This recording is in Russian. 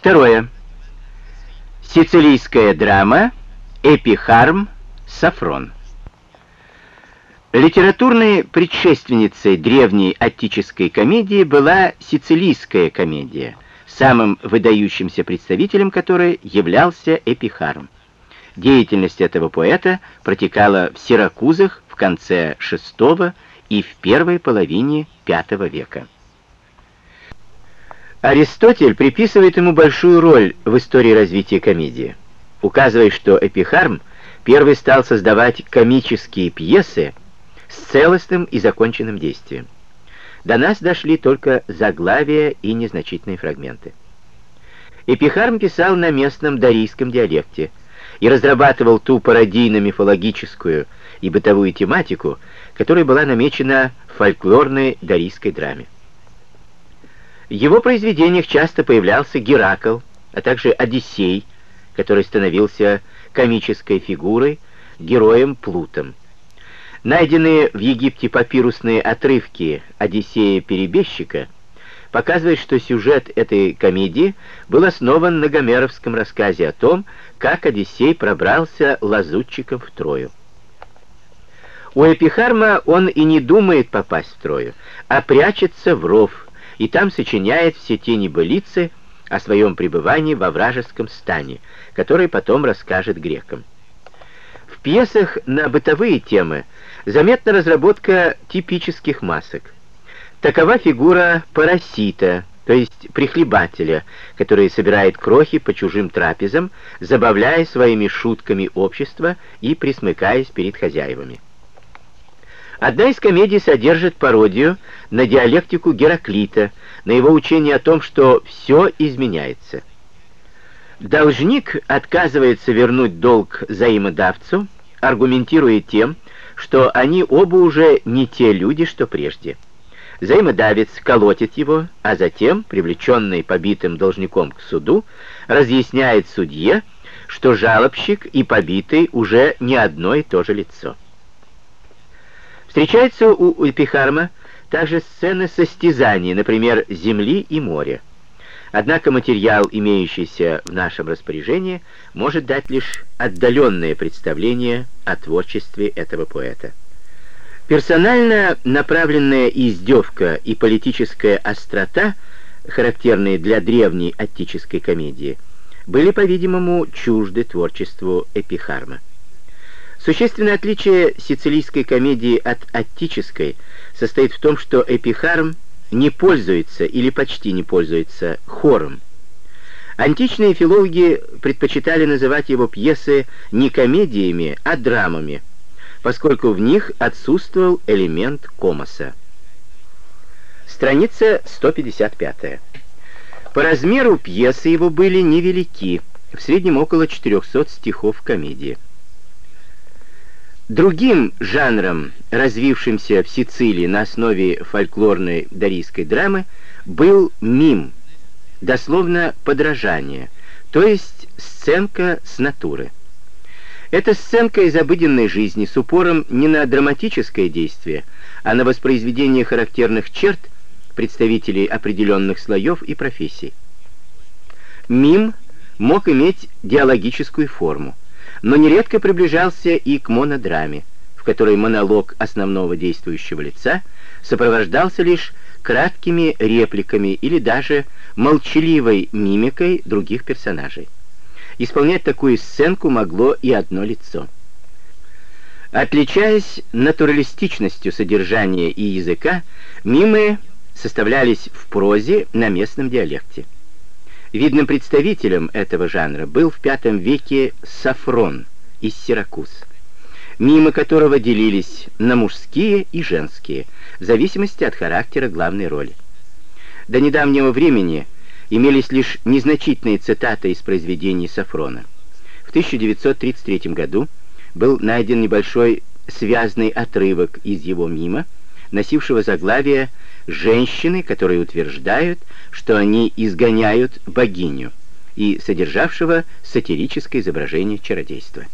Второе. Сицилийская драма «Эпихарм Сафрон». Литературной предшественницей древней аттической комедии была сицилийская комедия, самым выдающимся представителем которой являлся Эпихарм. Деятельность этого поэта протекала в Сиракузах в конце VI и в первой половине V века. Аристотель приписывает ему большую роль в истории развития комедии, указывая, что Эпихарм первый стал создавать комические пьесы с целостным и законченным действием. До нас дошли только заглавия и незначительные фрагменты. Эпихарм писал на местном дарийском диалекте и разрабатывал ту пародийно-мифологическую и бытовую тематику, которая была намечена в фольклорной дарийской драме. Его произведениях часто появлялся Геракл, а также Одиссей, который становился комической фигурой, героем Плутом. Найденные в Египте папирусные отрывки Одиссея-перебежчика показывают, что сюжет этой комедии был основан на гомеровском рассказе о том, как Одиссей пробрался лазутчиком в Трою. У Эпихарма он и не думает попасть в Трою, а прячется в ров, и там сочиняет все те небылицы о своем пребывании во вражеском стане, который потом расскажет грекам. В пьесах на бытовые темы заметна разработка типических масок. Такова фигура парасита, то есть прихлебателя, который собирает крохи по чужим трапезам, забавляя своими шутками общество и присмыкаясь перед хозяевами. Одна из комедий содержит пародию на диалектику Гераклита, на его учение о том, что все изменяется. Должник отказывается вернуть долг взаимодавцу, аргументируя тем, что они оба уже не те люди, что прежде. Взаимодавец колотит его, а затем, привлеченный побитым должником к суду, разъясняет судье, что жалобщик и побитый уже не одно и то же лицо. Встречается у Эпихарма также сцены состязаний, например, земли и моря. Однако материал, имеющийся в нашем распоряжении, может дать лишь отдаленное представление о творчестве этого поэта. Персонально направленная издевка и политическая острота, характерные для древней аттической комедии, были, по-видимому, чужды творчеству Эпихарма. Существенное отличие сицилийской комедии от аттической состоит в том, что Эпихарм не пользуется или почти не пользуется хором. Античные филологи предпочитали называть его пьесы не комедиями, а драмами, поскольку в них отсутствовал элемент комоса. Страница 155. По размеру пьесы его были невелики, в среднем около 400 стихов комедии. Другим жанром, развившимся в Сицилии на основе фольклорной дарийской драмы, был мим, дословно подражание, то есть сценка с натуры. Это сценка из обыденной жизни с упором не на драматическое действие, а на воспроизведение характерных черт представителей определенных слоев и профессий. Мим мог иметь диалогическую форму но нередко приближался и к монодраме, в которой монолог основного действующего лица сопровождался лишь краткими репликами или даже молчаливой мимикой других персонажей. Исполнять такую сценку могло и одно лицо. Отличаясь натуралистичностью содержания и языка, мимы составлялись в прозе на местном диалекте. Видным представителем этого жанра был в V веке Сафрон из Сиракуз, мимо которого делились на мужские и женские, в зависимости от характера главной роли. До недавнего времени имелись лишь незначительные цитаты из произведений Сафрона. В 1933 году был найден небольшой связный отрывок из его мима, носившего заглавие «Женщины, которые утверждают, что они изгоняют богиню», и содержавшего сатирическое изображение чародейства.